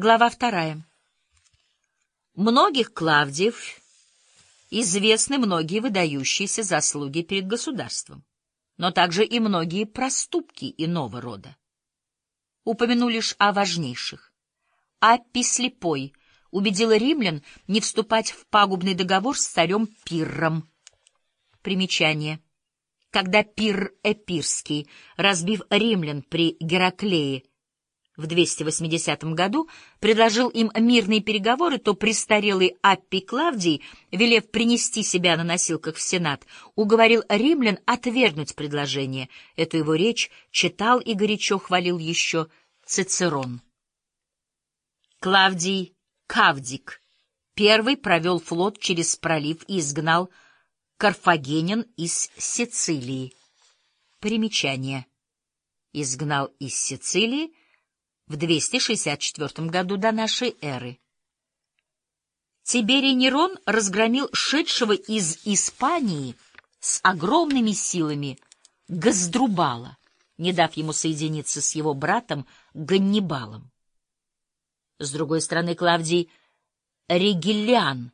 Глава вторая. Многих Клавдиев известны многие выдающиеся заслуги перед государством, но также и многие проступки иного рода. Упомяну лишь о важнейших. Аппи Слепой убедила римлян не вступать в пагубный договор с царем Пирром. Примечание. Когда Пирр Эпирский, разбив римлян при Гераклее, в 280 году предложил им мирные переговоры, то престарелый Аппий Клавдий, велев принести себя на носилках в Сенат, уговорил римлян отвергнуть предложение. Эту его речь читал и горячо хвалил еще Цицерон. Клавдий Кавдик первый провел флот через пролив и изгнал карфагенян из Сицилии. Примечание. Изгнал из Сицилии в 264 году до нашей эры. Тиберий Нерон разгромил шедшего из Испании с огромными силами Газдрубала, не дав ему соединиться с его братом Ганнибалом. С другой стороны, Клавдий Регилиан,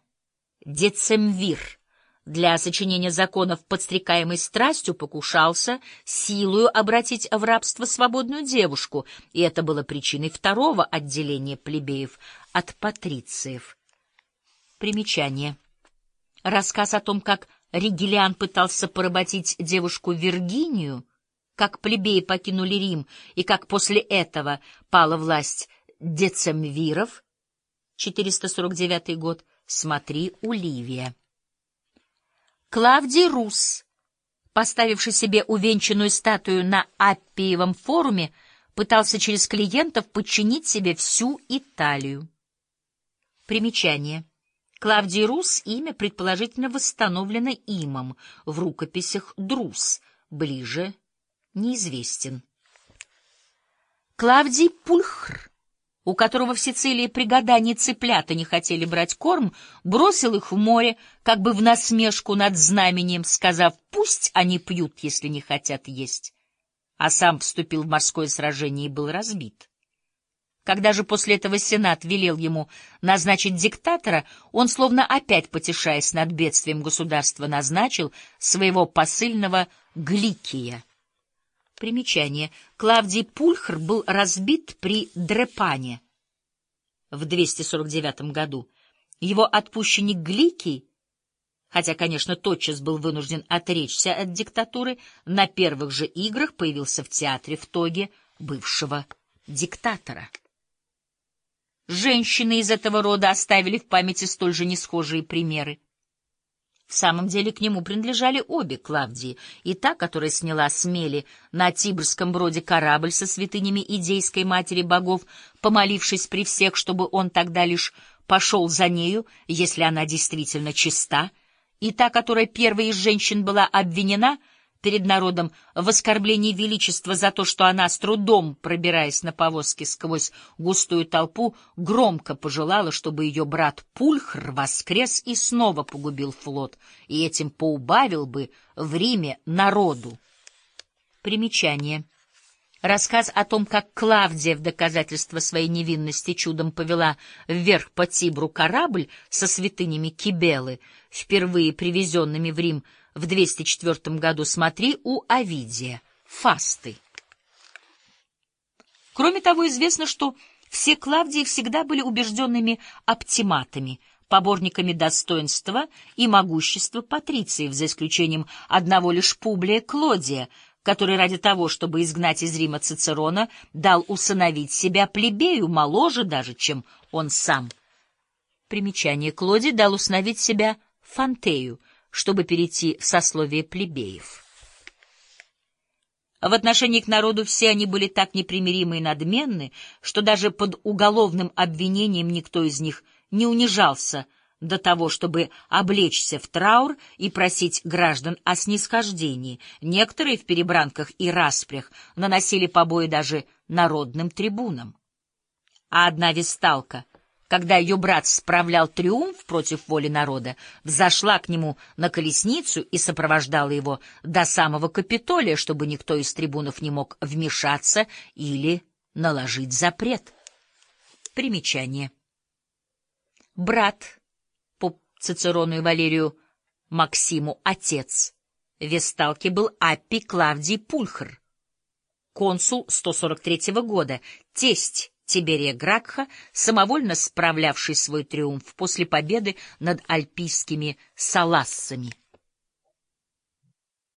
Децемвир, для сочинения законов, подстрекаемой страстью, покушался силою обратить в рабство свободную девушку, и это было причиной второго отделения плебеев от патрициев. Примечание. Рассказ о том, как Ригелиан пытался поработить девушку Виргинию, как плебеи покинули Рим и как после этого пала власть децемвиров, 449 год, смотри у. Клавдий Рус, поставивший себе увенчанную статую на Аппиевом форуме, пытался через клиентов подчинить себе всю Италию. Примечание. Клавдий Рус — имя предположительно восстановлено имом, в рукописях Друс, ближе неизвестен. Клавдий Пульхр у которого в Сицилии при гадании цыплята не хотели брать корм, бросил их в море, как бы в насмешку над знаменем, сказав, пусть они пьют, если не хотят есть, а сам вступил в морское сражение и был разбит. Когда же после этого Сенат велел ему назначить диктатора, он, словно опять потешаясь над бедствием государства, назначил своего посыльного Гликия. Примечание. Клавдий Пульхр был разбит при Дрепане в 249 году. Его отпущенник Гликий, хотя, конечно, тотчас был вынужден отречься от диктатуры, на первых же играх появился в театре в тоге бывшего диктатора. Женщины из этого рода оставили в памяти столь же несхожие примеры. В самом деле к нему принадлежали обе Клавдии, и та, которая сняла с на Тибрском броде корабль со святынями идейской матери богов, помолившись при всех, чтобы он тогда лишь пошел за нею, если она действительно чиста, и та, которая первой из женщин была обвинена — перед народом в оскорблении величества за то, что она, с трудом пробираясь на повозке сквозь густую толпу, громко пожелала, чтобы ее брат Пульхр воскрес и снова погубил флот, и этим поубавил бы в Риме народу. Примечание. Рассказ о том, как Клавдия в доказательство своей невинности чудом повела вверх по Тибру корабль со святынями Кибелы, впервые привезенными в Рим, в 204 году смотри у Овидия, фасты. Кроме того, известно, что все Клавдии всегда были убежденными оптиматами, поборниками достоинства и могущества патрициев, за исключением одного лишь Публия Клодия, который ради того, чтобы изгнать из Рима Цицерона, дал усыновить себя плебею моложе даже, чем он сам. Примечание Клодий дал усыновить себя Фантею — чтобы перейти в сословие плебеев. В отношении к народу все они были так непримиримы и надменны, что даже под уголовным обвинением никто из них не унижался до того, чтобы облечься в траур и просить граждан о снисхождении. Некоторые в перебранках и распрях наносили побои даже народным трибунам. А одна весталка — когда ее брат справлял триумф против воли народа, взошла к нему на колесницу и сопровождала его до самого Капитолия, чтобы никто из трибунов не мог вмешаться или наложить запрет. Примечание. Брат, по Цицерону и Валерию Максиму, отец. Весталки был Аппи Клавдий Пульхр, консул 143 года, тесть Тиберия Гракха, самовольно справлявший свой триумф после победы над альпийскими салассами.